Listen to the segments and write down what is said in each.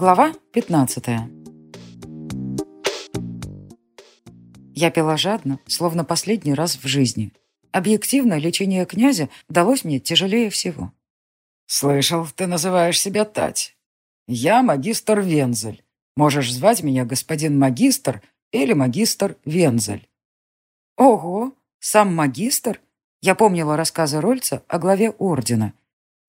Глава 15 Я пила жадно, словно последний раз в жизни. Объективно, лечение князя далось мне тяжелее всего. «Слышал, ты называешь себя Тать. Я магистр Вензель. Можешь звать меня господин магистр или магистр Вензель». «Ого, сам магистр?» Я помнила рассказы Рольца о главе ордена.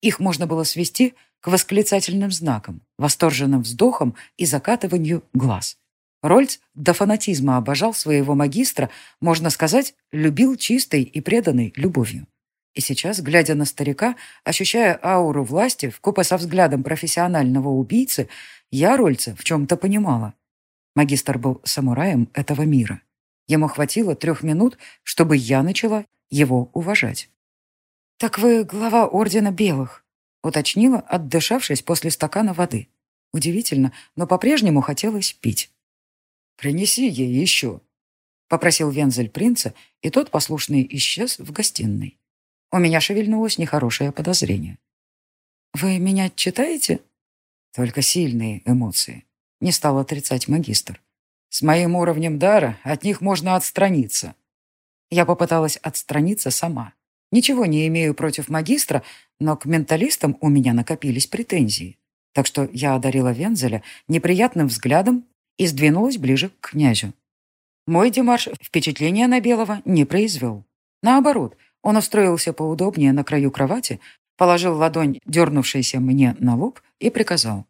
Их можно было свести к восклицательным знакам, восторженным вздохам и закатыванию глаз. Рольц до фанатизма обожал своего магистра, можно сказать, любил чистой и преданной любовью. И сейчас, глядя на старика, ощущая ауру власти вкупе со взглядом профессионального убийцы, я Рольца в чем-то понимала. Магистр был самураем этого мира. Ему хватило трех минут, чтобы я начала его уважать. «Так вы глава Ордена Белых», уточнила, отдышавшись после стакана воды. Удивительно, но по-прежнему хотелось пить. «Принеси ей еще», — попросил Вензель принца, и тот послушный исчез в гостиной. У меня шевельнулось нехорошее подозрение. «Вы меня читаете?» «Только сильные эмоции», — не стал отрицать магистр. «С моим уровнем дара от них можно отстраниться». Я попыталась отстраниться сама. Ничего не имею против магистра, но к менталистам у меня накопились претензии. Так что я одарила Вензеля неприятным взглядом и сдвинулась ближе к князю. Мой Димаш впечатления на Белого не произвел. Наоборот, он устроился поудобнее на краю кровати, положил ладонь, дернувшейся мне на лоб, и приказал.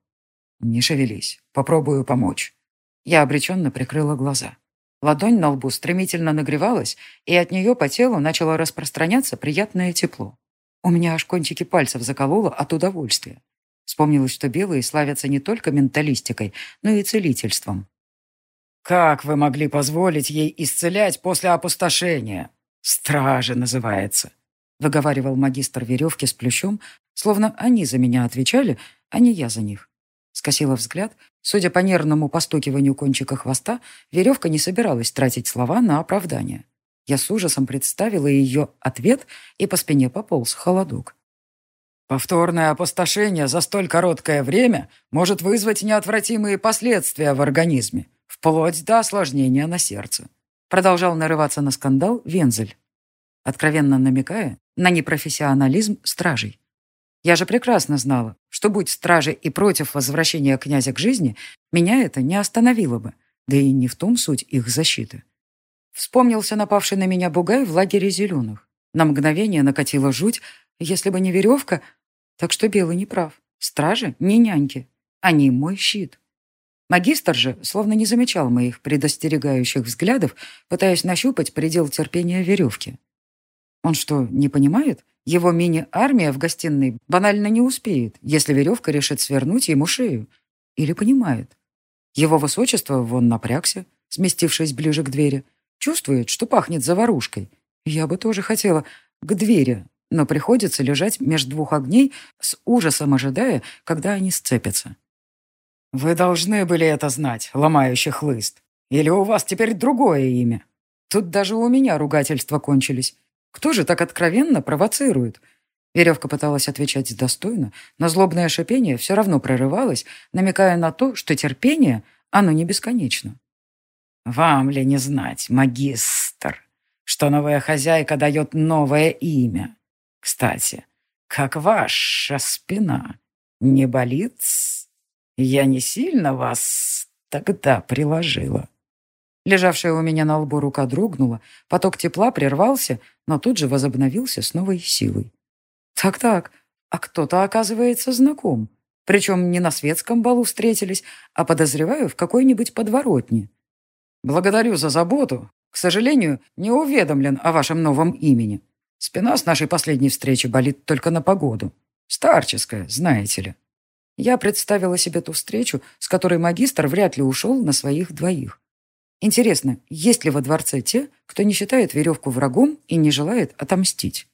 «Не шевелись, попробую помочь». Я обреченно прикрыла глаза. Ладонь на лбу стремительно нагревалась, и от нее по телу начало распространяться приятное тепло. У меня аж кончики пальцев закололо от удовольствия. Вспомнилось, что белые славятся не только менталистикой, но и целительством. «Как вы могли позволить ей исцелять после опустошения? Стражи называется», — выговаривал магистр веревки с плющом, словно они за меня отвечали, а не я за них. Скосила взгляд. Судя по нервному постукиванию кончика хвоста, веревка не собиралась тратить слова на оправдание. Я с ужасом представила ее ответ, и по спине пополз холодок. Повторное опустошение за столь короткое время может вызвать неотвратимые последствия в организме, вплоть до осложнения на сердце. Продолжал нарываться на скандал Вензель, откровенно намекая на непрофессионализм стражей. Я же прекрасно знала, что будь стражи и против возвращения князя к жизни, меня это не остановило бы, да и не в том суть их защиты. Вспомнился напавший на меня бугай в лагере зеленых. На мгновение накатила жуть, если бы не веревка, так что Белый не прав. Стражи не няньки, они мой щит. Магистр же словно не замечал моих предостерегающих взглядов, пытаясь нащупать предел терпения веревки. Он что, не понимает? Его мини-армия в гостиной банально не успеет, если веревка решит свернуть ему шею. Или понимает. Его высочество вон напрягся, сместившись ближе к двери. Чувствует, что пахнет заварушкой. Я бы тоже хотела к двери, но приходится лежать между двух огней с ужасом ожидая, когда они сцепятся. «Вы должны были это знать, ломающий хлыст. Или у вас теперь другое имя?» Тут даже у меня ругательства кончились. Кто же так откровенно провоцирует? Веревка пыталась отвечать достойно, но злобное шипение все равно прорывалось, намекая на то, что терпение, оно не бесконечно. «Вам ли не знать, магистр, что новая хозяйка дает новое имя? Кстати, как ваша спина? Не болит? Я не сильно вас тогда приложила?» Лежавшая у меня на лбу рука дрогнула, поток тепла прервался, но тут же возобновился с новой силой. Так-так, а кто-то, оказывается, знаком. Причем не на светском балу встретились, а, подозреваю, в какой-нибудь подворотне. Благодарю за заботу. К сожалению, не уведомлен о вашем новом имени. Спина с нашей последней встречи болит только на погоду. Старческая, знаете ли. Я представила себе ту встречу, с которой магистр вряд ли ушел на своих двоих. Интересно, есть ли во дворце те, кто не считает веревку врагом и не желает отомстить?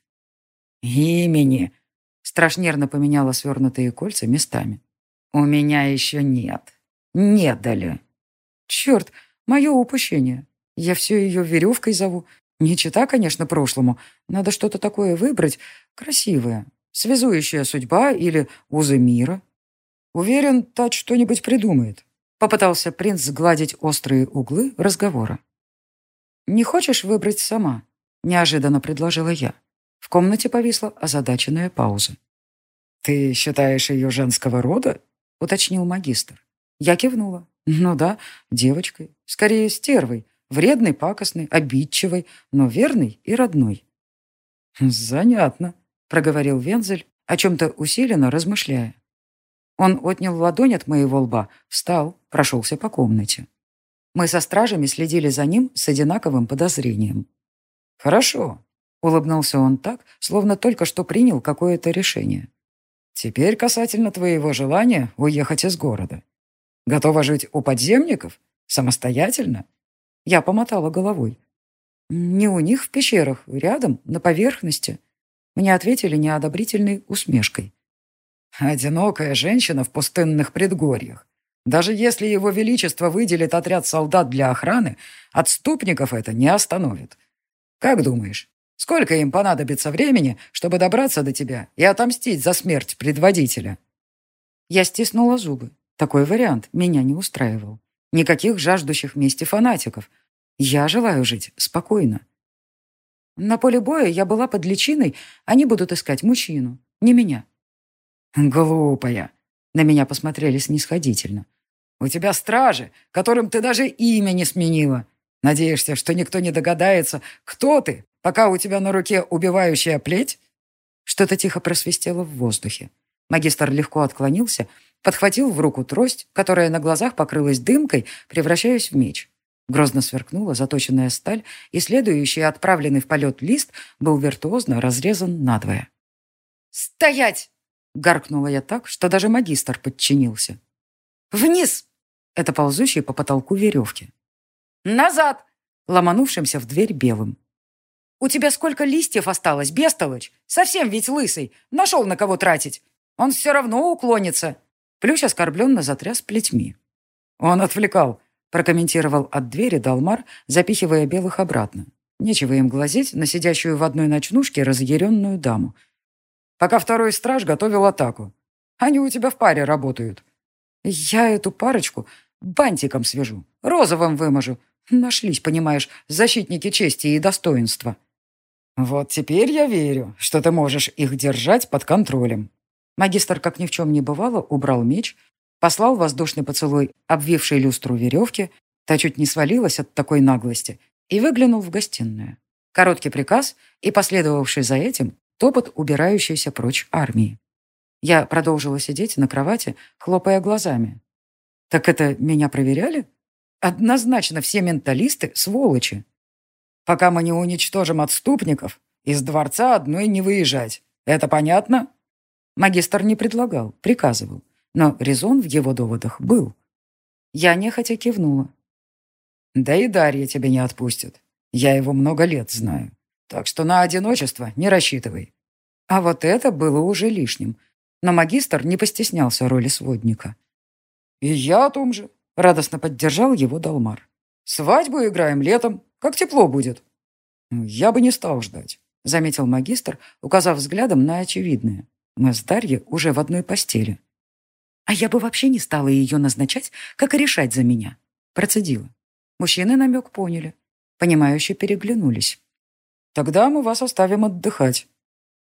Имени. Страшнерно поменяла свернутые кольца местами. У меня еще нет. Не дали. Черт, мое упущение. Я все ее веревкой зову. Не чита, конечно, прошлому. Надо что-то такое выбрать. Красивое. Связующая судьба или узы мира. Уверен, Тат что-нибудь придумает. Попытался принц сгладить острые углы разговора. «Не хочешь выбрать сама?» — неожиданно предложила я. В комнате повисла озадаченная пауза. «Ты считаешь ее женского рода?» — уточнил магистр. Я кивнула. «Ну да, девочкой. Скорее, стервой. Вредной, пакостной, обидчивой, но верной и родной». «Занятно», — проговорил Вензель, о чем-то усиленно размышляя. Он отнял ладонь от моего лба, встал, прошелся по комнате. Мы со стражами следили за ним с одинаковым подозрением. «Хорошо», — улыбнулся он так, словно только что принял какое-то решение. «Теперь касательно твоего желания уехать из города. Готова жить у подземников? Самостоятельно?» Я помотала головой. «Не у них в пещерах, рядом, на поверхности». Мне ответили неодобрительной усмешкой. «Одинокая женщина в пустынных предгорьях. Даже если его величество выделит отряд солдат для охраны, отступников это не остановит. Как думаешь, сколько им понадобится времени, чтобы добраться до тебя и отомстить за смерть предводителя?» Я стиснула зубы. Такой вариант меня не устраивал. Никаких жаждущих мести фанатиков. Я желаю жить спокойно. На поле боя я была под личиной, они будут искать мужчину, не меня. Глупая. На меня посмотрели снисходительно. У тебя стражи, которым ты даже имя не сменила. Надеешься, что никто не догадается, кто ты, пока у тебя на руке убивающая плеть? Что-то тихо просвистело в воздухе. Магистр легко отклонился, подхватил в руку трость, которая на глазах покрылась дымкой, превращаясь в меч. Грозно сверкнула заточенная сталь, и следующий отправленный в полет лист был виртуозно разрезан надвое. «Стоять!» — Гаркнула я так, что даже магистр подчинился. «Вниз!» — это ползущий по потолку веревки. «Назад!» — ломанувшимся в дверь белым. «У тебя сколько листьев осталось, Бестолыч? Совсем ведь лысый. Нашел на кого тратить. Он все равно уклонится». Плющ оскорбленно затряс плетьми. «Он отвлекал», — прокомментировал от двери Далмар, запихивая белых обратно. Нечего им глазеть на сидящую в одной ночнушке разъяренную даму, Пока второй страж готовил атаку. Они у тебя в паре работают. Я эту парочку бантиком свяжу, розовым выможу. Нашлись, понимаешь, защитники чести и достоинства. Вот теперь я верю, что ты можешь их держать под контролем. Магистр, как ни в чем не бывало, убрал меч, послал воздушный поцелуй, обвивший люстру веревки, та чуть не свалилась от такой наглости, и выглянул в гостиную. Короткий приказ, и последовавший за этим топот убирающейся прочь армии. Я продолжила сидеть на кровати, хлопая глазами. «Так это меня проверяли? Однозначно все менталисты — сволочи. Пока мы не уничтожим отступников, из дворца одной не выезжать. Это понятно?» Магистр не предлагал, приказывал, но резон в его доводах был. Я нехотя кивнула. «Да и Дарья тебя не отпустит. Я его много лет знаю. Так что на одиночество не рассчитывай. А вот это было уже лишним. Но магистр не постеснялся роли сводника. «И я о том же», — радостно поддержал его Далмар. «Свадьбу играем летом, как тепло будет». Ну, «Я бы не стал ждать», — заметил магистр, указав взглядом на очевидное. «Мы с Дарьей уже в одной постели». «А я бы вообще не стала ее назначать, как и решать за меня», — процедила. Мужчины намек поняли, понимающе переглянулись. Тогда мы вас оставим отдыхать.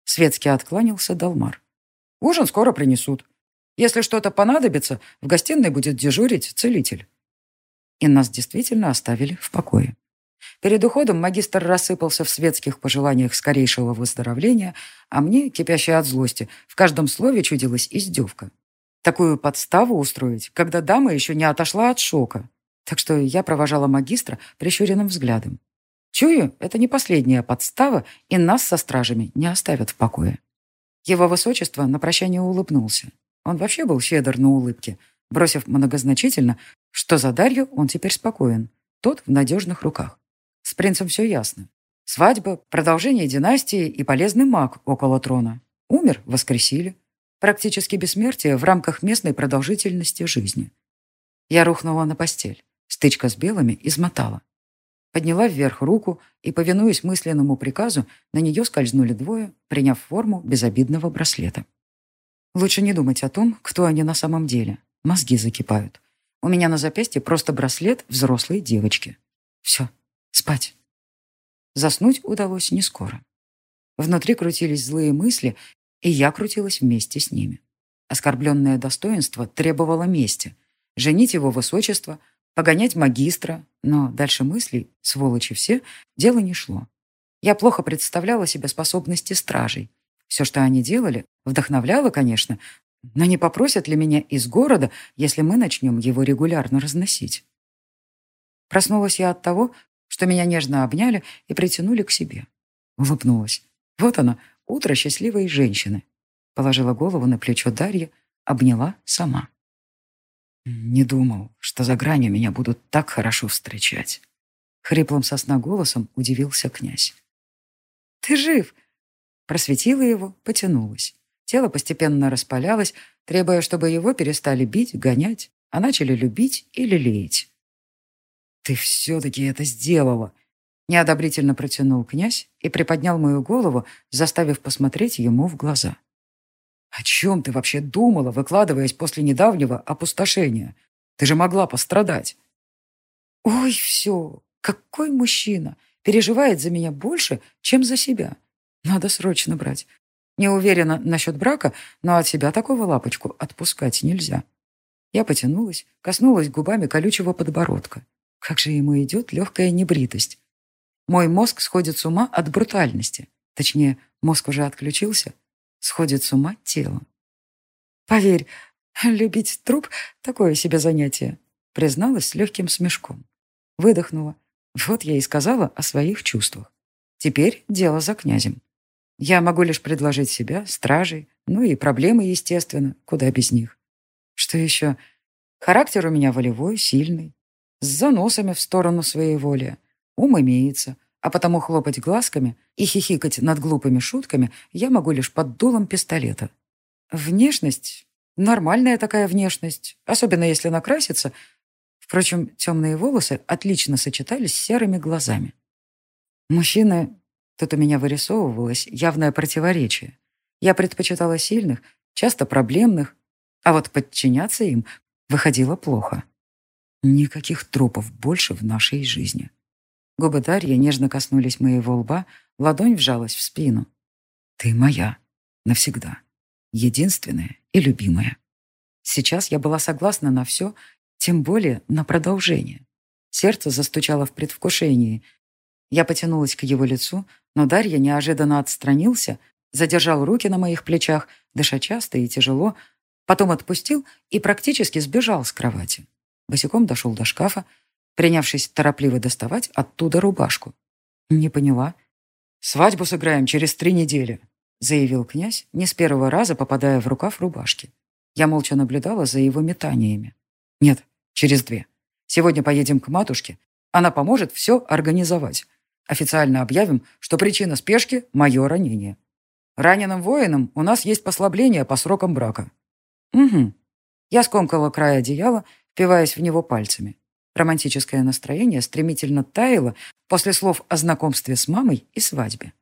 Светски откланялся Далмар. Ужин скоро принесут. Если что-то понадобится, в гостиной будет дежурить целитель. И нас действительно оставили в покое. Перед уходом магистр рассыпался в светских пожеланиях скорейшего выздоровления, а мне, кипящая от злости, в каждом слове чудилась издевка. Такую подставу устроить, когда дама еще не отошла от шока. Так что я провожала магистра прищуренным взглядом. Чую, это не последняя подстава, и нас со стражами не оставят в покое. Его высочество на прощание улыбнулся. Он вообще был щедр на улыбке, бросив многозначительно, что за Дарью он теперь спокоен. Тот в надежных руках. С принцем все ясно. Свадьба, продолжение династии и полезный маг около трона. Умер, воскресили. Практически бессмертие в рамках местной продолжительности жизни. Я рухнула на постель. Стычка с белыми измотала. Подняла вверх руку, и, повинуясь мысленному приказу, на нее скользнули двое, приняв форму безобидного браслета. Лучше не думать о том, кто они на самом деле. Мозги закипают. У меня на запястье просто браслет взрослой девочки. Все, спать. Заснуть удалось не скоро. Внутри крутились злые мысли, и я крутилась вместе с ними. Оскорбленное достоинство требовало мести. Женить его высочество, Погонять магистра, но дальше мыслей, сволочи все, дело не шло. Я плохо представляла себе способности стражей. Все, что они делали, вдохновляло, конечно, но не попросят ли меня из города, если мы начнем его регулярно разносить? Проснулась я от того, что меня нежно обняли и притянули к себе. Улыбнулась. Вот оно, утро счастливой женщины. Положила голову на плечо Дарья, обняла сама. Не думал, что за гранью меня будут так хорошо встречать. Хриплым сосна голосом удивился князь. «Ты жив!» Просветила его, потянулась. Тело постепенно распалялось, требуя, чтобы его перестали бить, гонять, а начали любить и лелеять. «Ты все-таки это сделала!» Неодобрительно протянул князь и приподнял мою голову, заставив посмотреть ему в глаза. «О чем ты вообще думала, выкладываясь после недавнего опустошения? Ты же могла пострадать!» «Ой, все! Какой мужчина! Переживает за меня больше, чем за себя. Надо срочно брать. Не уверена насчет брака, но от себя такого лапочку отпускать нельзя». Я потянулась, коснулась губами колючего подбородка. Как же ему идет легкая небритость. Мой мозг сходит с ума от брутальности. Точнее, мозг уже отключился. Сходит с ума тело. Поверь, любить труп — такое себе занятие. Призналась с легким смешком. Выдохнула. Вот я и сказала о своих чувствах. Теперь дело за князем. Я могу лишь предложить себя, стражей, ну и проблемы, естественно, куда без них. Что еще? Характер у меня волевой, сильный с заносами в сторону своей воли. Ум имеется, а потому хлопать глазками и хихикать над глупыми шутками я могу лишь под дулом пистолета. Внешность? Нормальная такая внешность, особенно если накраситься. Впрочем, темные волосы отлично сочетались с серыми глазами. Мужчины... Тут у меня вырисовывалось явное противоречие. Я предпочитала сильных, часто проблемных, а вот подчиняться им выходило плохо. Никаких трупов больше в нашей жизни. Губы Дарьи нежно коснулись моего лба, ладонь вжалась в спину. Ты моя. Навсегда. Единственная и любимая. Сейчас я была согласна на все, тем более на продолжение. Сердце застучало в предвкушении. Я потянулась к его лицу, но Дарья неожиданно отстранился, задержал руки на моих плечах, дыша часто и тяжело, потом отпустил и практически сбежал с кровати босиком дошел до шкафа, принявшись торопливо доставать оттуда рубашку. Не поняла. «Свадьбу сыграем через три недели», заявил князь, не с первого раза попадая в рукав рубашки. Я молча наблюдала за его метаниями. «Нет, через две. Сегодня поедем к матушке. Она поможет все организовать. Официально объявим, что причина спешки – мое ранение. Раненым воинам у нас есть послабление по срокам брака». «Угу». Я скомкала край одеяла впиваясь в него пальцами. Романтическое настроение стремительно таяло после слов о знакомстве с мамой и свадьбе.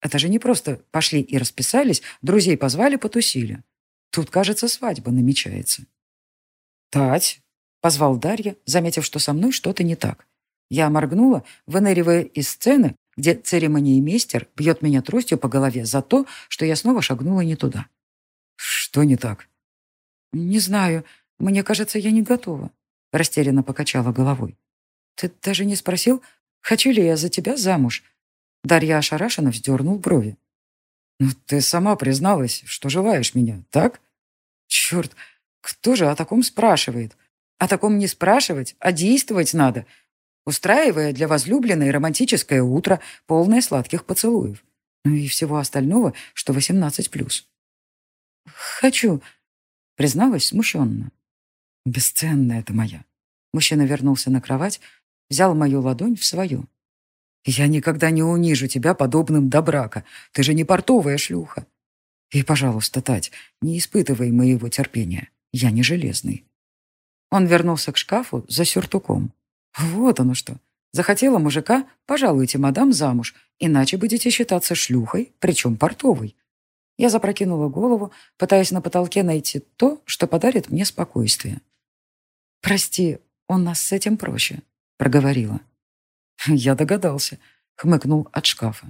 Это же не просто пошли и расписались, друзей позвали, потусили. Тут, кажется, свадьба намечается. «Тать!» — позвал Дарья, заметив, что со мной что-то не так. Я моргнула, выныривая из сцены, где церемониймейстер бьет меня тростью по голове за то, что я снова шагнула не туда. «Что не так?» «Не знаю. «Мне кажется, я не готова», — растерянно покачала головой. «Ты даже не спросил, хочу ли я за тебя замуж?» Дарья ошарашенно вздернул брови. «Ну, ты сама призналась, что желаешь меня, так?» «Черт, кто же о таком спрашивает? О таком не спрашивать, а действовать надо, устраивая для возлюбленной романтическое утро, полное сладких поцелуев. Ну и всего остального, что восемнадцать плюс. «Хочу», — призналась смущенно. Бесценная это моя. Мужчина вернулся на кровать, взял мою ладонь в свою. Я никогда не унижу тебя подобным до брака. Ты же не портовая шлюха. И, пожалуйста, Тать, не испытывай моего терпения. Я не железный. Он вернулся к шкафу за сюртуком. Вот оно что. Захотела мужика, пожалуйте, мадам, замуж, иначе будете считаться шлюхой, причем портовой. Я запрокинула голову, пытаясь на потолке найти то, что подарит мне спокойствие. «Прости, он нас с этим проще», — проговорила. «Я догадался», — хмыкнул от шкафа.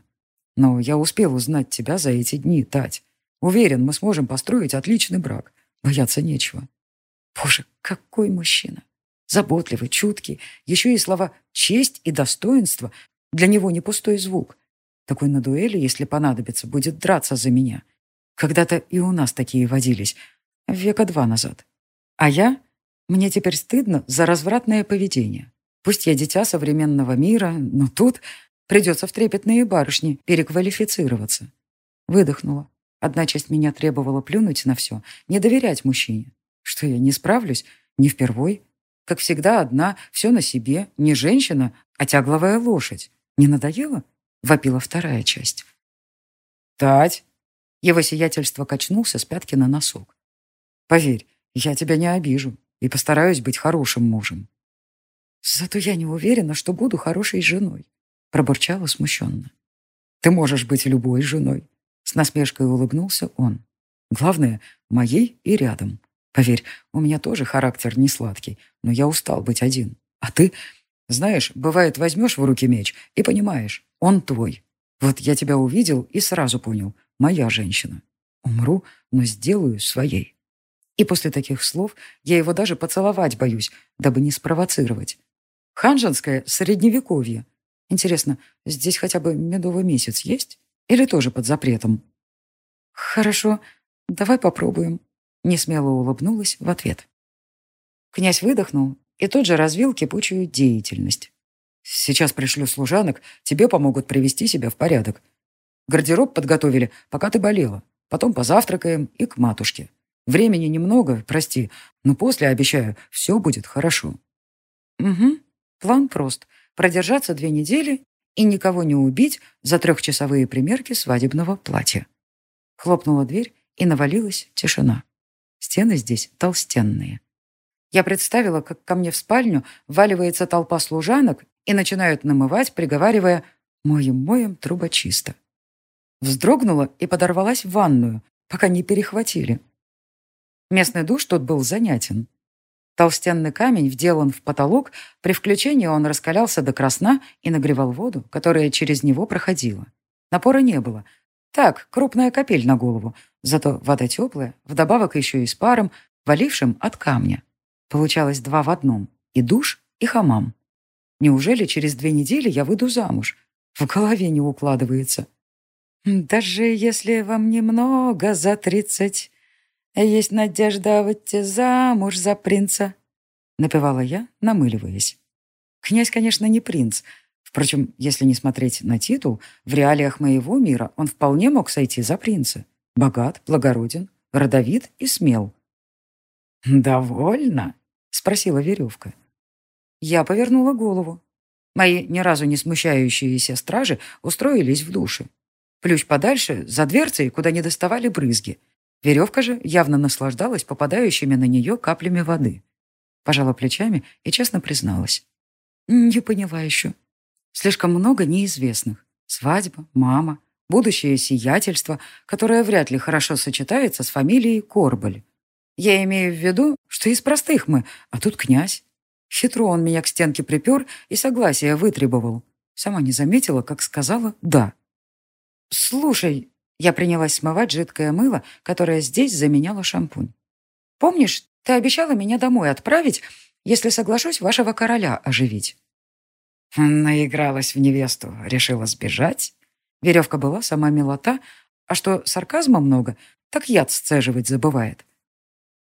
«Но я успел узнать тебя за эти дни, Тать. Уверен, мы сможем построить отличный брак. Бояться нечего». «Боже, какой мужчина! Заботливый, чуткий, еще и слова «честь» и «достоинство» для него не пустой звук. Такой на дуэли, если понадобится, будет драться за меня. Когда-то и у нас такие водились, века два назад. А я мне теперь стыдно за развратное поведение. Пусть я дитя современного мира, но тут придется в трепетные барышни переквалифицироваться. Выдохнула. Одна часть меня требовала плюнуть на все, не доверять мужчине. Что я не справлюсь, не впервой. Как всегда, одна, все на себе, не женщина, а тягловая лошадь. Не надоело? Вопила вторая часть. «Тать!» Его сиятельство качнулся с пятки на носок. «Поверь, я тебя не обижу. и постараюсь быть хорошим мужем». «Зато я не уверена, что буду хорошей женой», пробурчала смущенно. «Ты можешь быть любой женой», с насмешкой улыбнулся он. «Главное, моей и рядом. Поверь, у меня тоже характер не сладкий, но я устал быть один. А ты, знаешь, бывает, возьмешь в руки меч и понимаешь, он твой. Вот я тебя увидел и сразу понял, моя женщина. Умру, но сделаю своей. И после таких слов я его даже поцеловать боюсь, дабы не спровоцировать. Ханжанское средневековье. Интересно, здесь хотя бы медовый месяц есть? Или тоже под запретом? Хорошо, давай попробуем. Несмело улыбнулась в ответ. Князь выдохнул и тут же развил кипучую деятельность. «Сейчас пришлю служанок, тебе помогут привести себя в порядок. Гардероб подготовили, пока ты болела. Потом позавтракаем и к матушке. Времени немного, прости, но после обещаю, все будет хорошо». «Угу, план прост. Продержаться две недели и никого не убить за трехчасовые примерки свадебного платья». Хлопнула дверь, и навалилась тишина. Стены здесь толстенные. Я представила, как ко мне в спальню валивается толпа служанок и начинают намывать, приговаривая «моем-моем труба трубочисто». Вздрогнула и подорвалась в ванную, пока не перехватили. Местный душ тут был занятен. Толстенный камень вделан в потолок, при включении он раскалялся до красна и нагревал воду, которая через него проходила. Напора не было. Так, крупная капель на голову, зато вода теплая, вдобавок еще и с паром, валившим от камня. Получалось два в одном — и душ, и хамам. Неужели через две недели я выйду замуж? В голове не укладывается. Даже если вам немного за тридцать, есть надежда выйти замуж за принца, напевала я, намыливаясь. Князь, конечно, не принц. Впрочем, если не смотреть на титул, в реалиях моего мира он вполне мог сойти за принца. Богат, благороден, родовит и смел. «Довольно?» — спросила веревка. Я повернула голову. Мои Веревка же явно наслаждалась попадающими на нее каплями воды. Пожала плечами и честно призналась. «Не поняла еще. Слишком много неизвестных. Свадьба, мама, будущее сиятельство, которое вряд ли хорошо сочетается с фамилией Корболь. Я имею в виду, что из простых мы, а тут князь. Хитро он меня к стенке припер и согласие вытребовал. Сама не заметила, как сказала «да». «Слушай, я принялась смывать жидкое мыло, которое здесь заменяло шампунь. «Помнишь, ты обещала меня домой отправить, если соглашусь вашего короля оживить?» Наигралась в невесту, решила сбежать. Веревка была сама милота, а что сарказма много, так яд сцеживать забывает.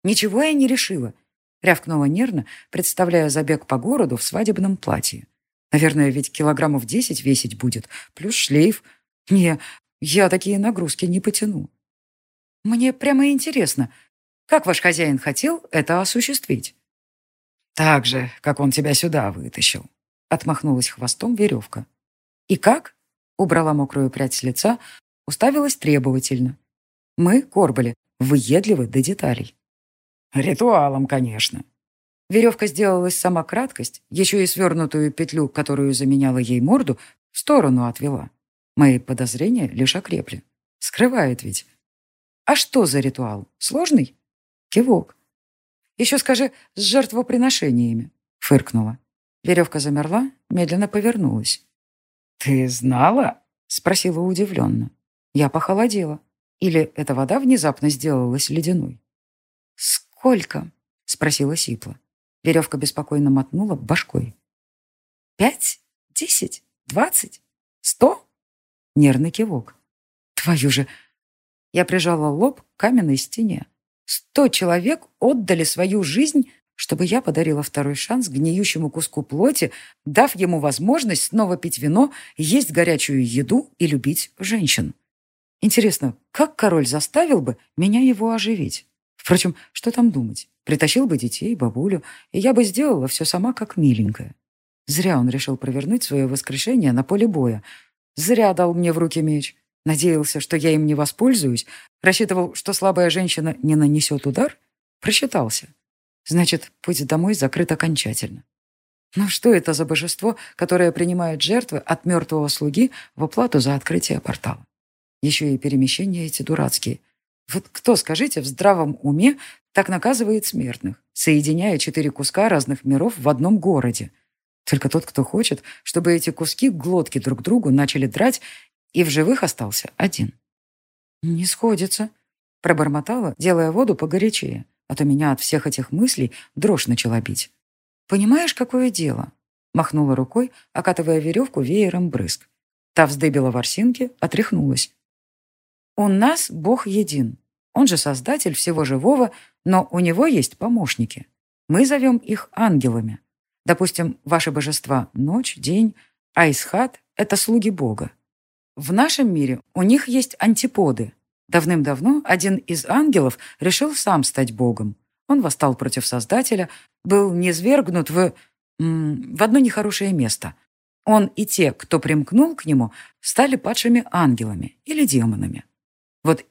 Ничего я не решила. Рявкнула нервно, представляя забег по городу в свадебном платье. Наверное, ведь килограммов десять весить будет, плюс шлейф. Не, я такие нагрузки не потяну. Мне прямо интересно, как ваш хозяин хотел это осуществить? Так же, как он тебя сюда вытащил. Отмахнулась хвостом веревка. И как? Убрала мокрую прядь с лица, уставилась требовательно. Мы, Корбали, выедливы до деталей. Ритуалом, конечно. Веревка сделалась сама краткость, еще и свернутую петлю, которую заменяла ей морду, в сторону отвела. Мои подозрения лишь окрепли. Скрывает ведь. А что за ритуал? Сложный? Кивок. Еще скажи, с жертвоприношениями. Фыркнула. Веревка замерла, медленно повернулась. «Ты знала?» Спросила удивленно. Я похолодела. Или эта вода внезапно сделалась ледяной? «Сколько?» Спросила Сипла. Веревка беспокойно мотнула башкой. «Пять? Десять? Двадцать? Сто?» Нервный кивок. «Твою же!» Я прижала лоб к каменной стене. Сто человек отдали свою жизнь, чтобы я подарила второй шанс гниющему куску плоти, дав ему возможность снова пить вино, есть горячую еду и любить женщин. Интересно, как король заставил бы меня его оживить? Впрочем, что там думать? Притащил бы детей, бабулю, и я бы сделала все сама, как миленькая. Зря он решил провернуть свое воскрешение на поле боя. Зря дал мне в руки меч. Надеялся, что я им не воспользуюсь. Рассчитывал, что слабая женщина не нанесет удар. Просчитался. Значит, путь домой закрыт окончательно. Но что это за божество, которое принимает жертвы от мертвого слуги в оплату за открытие портала? Только тот, кто хочет, чтобы эти куски глотки друг другу начали драть, и в живых остался один. «Не сходится», — пробормотала, делая воду погорячее, а то меня от всех этих мыслей дрожь начала бить. «Понимаешь, какое дело?» — махнула рукой, окатывая веревку веером брызг. Та вздыбила ворсинки, отряхнулась. «У нас Бог един. Он же создатель всего живого, но у него есть помощники. Мы зовем их ангелами. Допустим, ваши божества — ночь, день, а Исхат — это слуги Бога. В нашем мире у них есть антиподы. Давным-давно один из ангелов решил сам стать Богом. Он восстал против Создателя, был низвергнут в... в одно нехорошее место. Он и те, кто примкнул к нему, стали падшими ангелами или демонами. Вот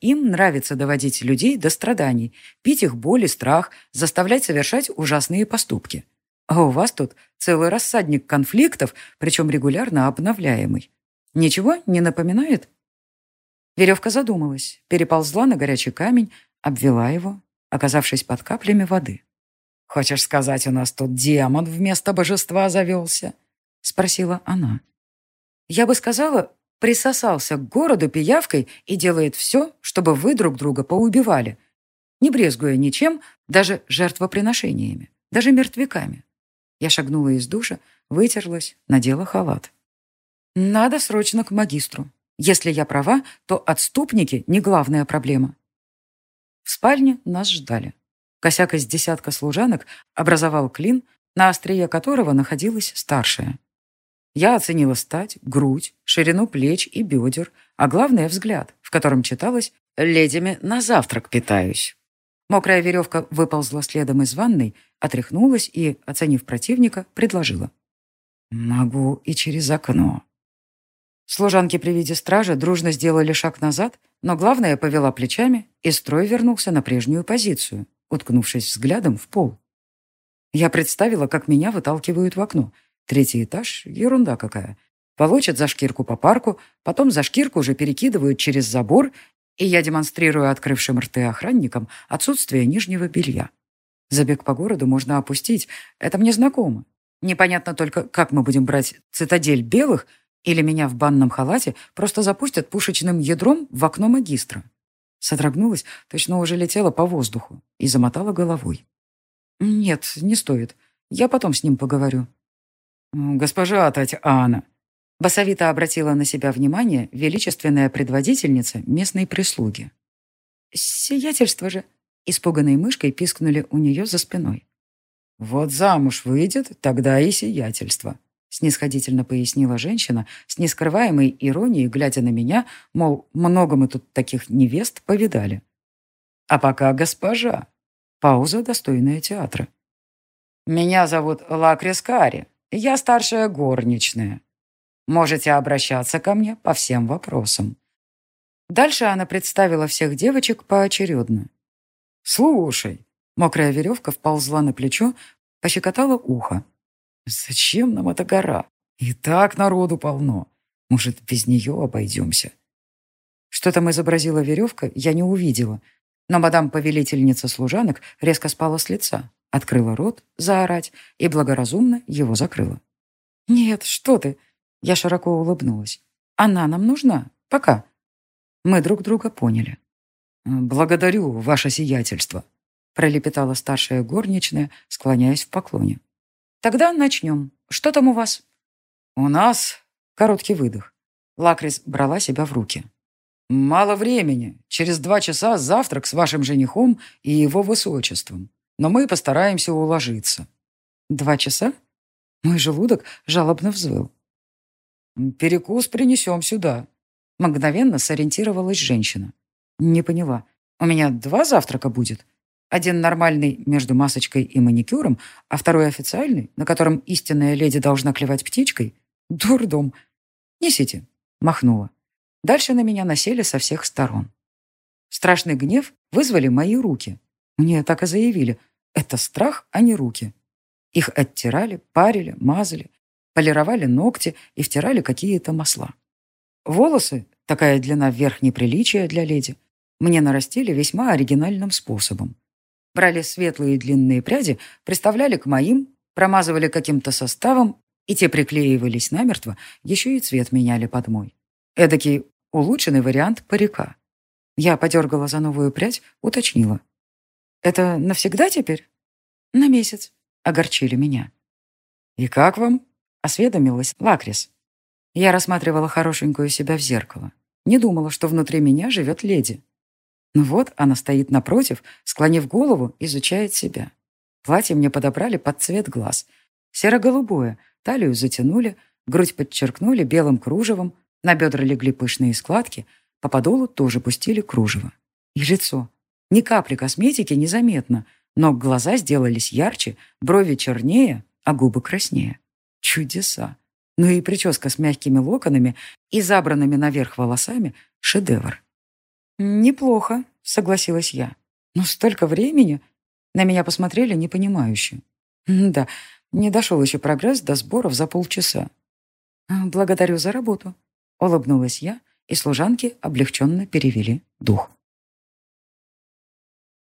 им нравится доводить людей до страданий, пить их боль и страх, заставлять совершать ужасные поступки. А у вас тут целый рассадник конфликтов, причем регулярно обновляемый. Ничего не напоминает? Веревка задумалась, переползла на горячий камень, обвела его, оказавшись под каплями воды. «Хочешь сказать, у нас тут демон вместо божества завелся?» — спросила она. «Я бы сказала, присосался к городу пиявкой и делает все, чтобы вы друг друга поубивали, не брезгуя ничем, даже жертвоприношениями, даже мертвяками. Я шагнула из душа, вытерлась, надела халат. Надо срочно к магистру. Если я права, то отступники не главная проблема. В спальне нас ждали. Косяк из десятка служанок образовал клин, на острие которого находилась старшая. Я оценила стать, грудь, ширину плеч и бедер, а главное — взгляд, в котором читалось «Ледями на завтрак питаюсь». Мокрая веревка выползла следом из ванной, отряхнулась и, оценив противника, предложила. «Могу и через окно». Служанки при виде стража дружно сделали шаг назад, но главное повела плечами, и строй вернулся на прежнюю позицию, уткнувшись взглядом в пол. Я представила, как меня выталкивают в окно. Третий этаж — ерунда какая. Получат за шкирку по парку, потом за шкирку уже перекидывают через забор, и я демонстрирую открывшим рты охранникам отсутствие нижнего белья. Забег по городу можно опустить, это мне знакомо. Непонятно только, как мы будем брать цитадель белых, или меня в банном халате просто запустят пушечным ядром в окно магистра. Содрогнулась, точно уже летела по воздуху, и замотала головой. «Нет, не стоит. Я потом с ним поговорю. «Госпожа Татьяна!» Басовито обратила на себя внимание величественная предводительница местной прислуги. «Сиятельство же!» Испуганной мышкой пискнули у нее за спиной. «Вот замуж выйдет, тогда и сиятельство», снисходительно пояснила женщина с нескрываемой иронией, глядя на меня, мол, много мы тут таких невест повидали. «А пока госпожа». Пауза, достойная театра. «Меня зовут Лакрискари», я старшая горничная. Можете обращаться ко мне по всем вопросам». Дальше она представила всех девочек поочередно. «Слушай!» Мокрая веревка вползла на плечо, пощекотала ухо. «Зачем нам эта гора? И так народу полно. Может, без нее обойдемся?» Что там изобразила веревка, я не увидела. Но мадам-повелительница служанок резко спала с лица, открыла рот, заорать, и благоразумно его закрыла. «Нет, что ты!» Я широко улыбнулась. «Она нам нужна. Пока». Мы друг друга поняли. «Благодарю, ваше сиятельство», пролепетала старшая горничная, склоняясь в поклоне. «Тогда начнем. Что там у вас?» «У нас...» Короткий выдох. Лакрис брала себя в руки. «Мало времени. Через два часа завтрак с вашим женихом и его высочеством. Но мы постараемся уложиться». «Два часа?» Мой желудок жалобно взвыл. «Перекус принесем сюда». Мгновенно сориентировалась женщина. «Не поняла. У меня два завтрака будет. Один нормальный между масочкой и маникюром, а второй официальный, на котором истинная леди должна клевать птичкой. Дурдом. Несите». Махнула. Дальше на меня насели со всех сторон. Страшный гнев вызвали мои руки. Мне так и заявили. Это страх, а не руки. Их оттирали, парили, мазали, полировали ногти и втирали какие-то масла. Волосы, такая длина вверх неприличия для леди – мне нарастили весьма оригинальным способом. Брали светлые длинные пряди, приставляли к моим, промазывали каким-то составом, и те приклеивались намертво, еще и цвет меняли под мой. Эдакий улучшенный вариант парика. Я подергала за новую прядь, уточнила. «Это навсегда теперь?» «На месяц», — огорчили меня. «И как вам?» — осведомилась Лакрис. Я рассматривала хорошенькую себя в зеркало. Не думала, что внутри меня живет леди. Ну вот, она стоит напротив, склонив голову, изучает себя. Платье мне подобрали под цвет глаз. Серо-голубое, талию затянули, грудь подчеркнули белым кружевом, на бедра легли пышные складки, по подолу тоже пустили кружево. И лицо. Ни капли косметики незаметно, но глаза сделались ярче, брови чернее, а губы краснее. Чудеса. Ну и прическа с мягкими локонами и забранными наверх волосами — шедевр. «Неплохо», — согласилась я. «Но столько времени!» На меня посмотрели непонимающе. «Да, не дошел еще прогресс до сборов за полчаса». «А, «Благодарю за работу», — улыбнулась я, и служанки облегченно перевели дух.